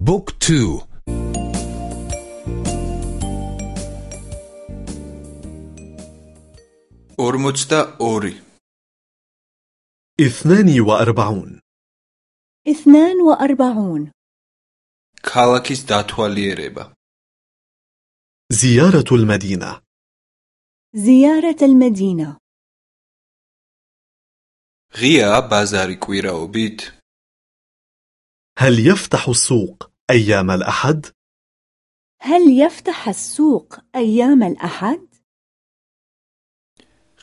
book two. ორმოცდაორი. اثنان وأربعون. اثنان وأربعون. ქალაქის დათვალიერება زيارة المدينة. زيارة المدينة. ღიაა ბაზარი კვირაობით هل يفتح السوق أيام الأحد؟ هل يفتح السوق أيام الأحد؟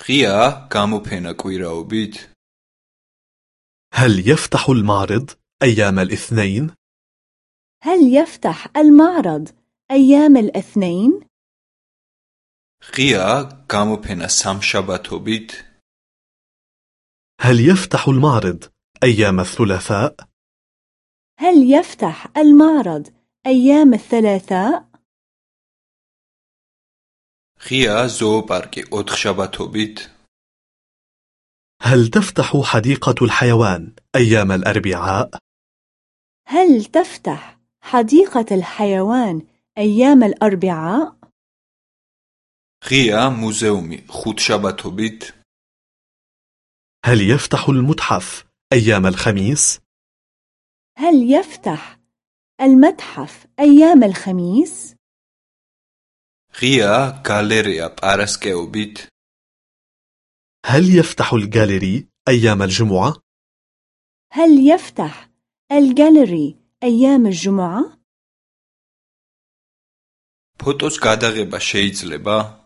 ღია გამოფენა კვირაობით هل يفتح المعرض أيام الاثنين؟ هل يفتح المعرض أيام الاثنين؟ ღია გამოფენა სამშაბათობით هل يفتح المعرض أيام الثلاثاء؟ هل يفتح المعرض أيام الثلاثاء؟ ღია ზოოპარკი ოთხშაბათობით هل تفتح حديقة الحيوان أيام الأربعاء؟ هل تفتح حديقة الحيوان أيام الأربعاء؟ ღია მუზეუმი ხუთშაბათობით هل يفتح المتحف أيام الخميس؟ هل يفتح المتحف أيام الخميس؟ ღია გალერეა პარასკეობით هل يفتح الجاليري أيام الجمعة؟ هل يفتح الجاليري أيام الجمعة؟ ფოტოს გადაღება შეიძლება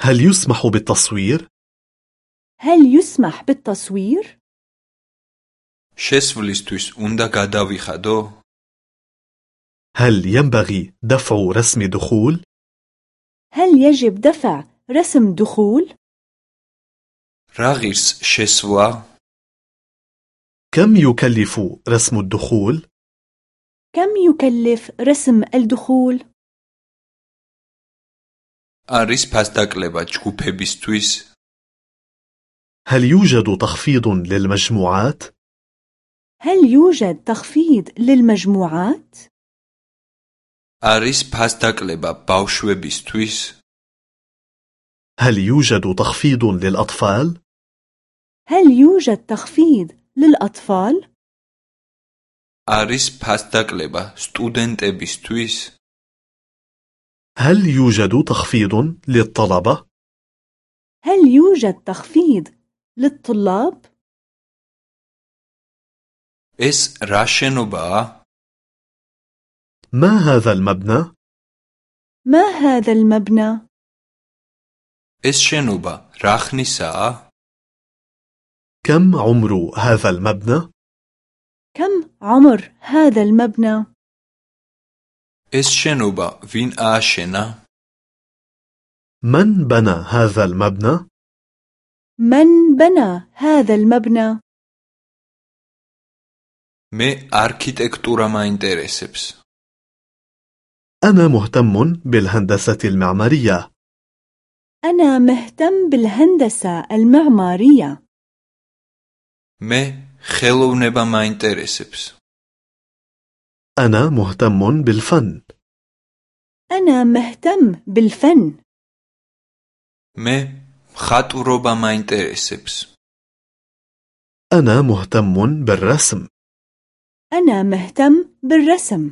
هل يسمح بالتصوير؟ هل يسمح بالتصوير؟ შესვლისთვის უნდა გადავიხადო هل ينبغي دفع رسم دخول؟ هل يجب دفع رسم دخول؟ რა ღირს შესვლა كم يكلف رسم الدخول؟ كم يكلف رسم الدخول؟ არის ფასდაკლება ჯგუფებისთვის هل يوجد تخفيض للمجموعات؟ هل يوجد تخفيض للمجموعات؟ أريس باسداكلبا باوشويبيستويس هل يوجد تخفيض للأطفال؟ هل يوجد تخفيض للأطفال؟ არის ფასდაკლება სტუდენტებისთვის? هل يوجد تخفيض للطلبة؟ هل يوجد تخفيض للطلاب؟ ეს რა შენობაა ما هذا المبنى؟ ما هذا المبنى؟ ეს შენობა რა ხნისაა كم عمر هذا المبنى؟ كم عمر هذا المبنى؟ ეს შენობა ვინ ააშენა من بنى هذا المبنى؟ من بنى هذا المبنى؟ მე არქიტექტურა მაინტერესებს أنا مهتم بالهندسة المعمارية أنا مهتم بالهندسة المعمارية მე ხელოვნება მაინტერესებს أنا مهتم بالفن أنا مهتم بالفن მე მხატვრობა მაინტერესებს أنا مهتم بالرسم أنا مهتم بالرسم.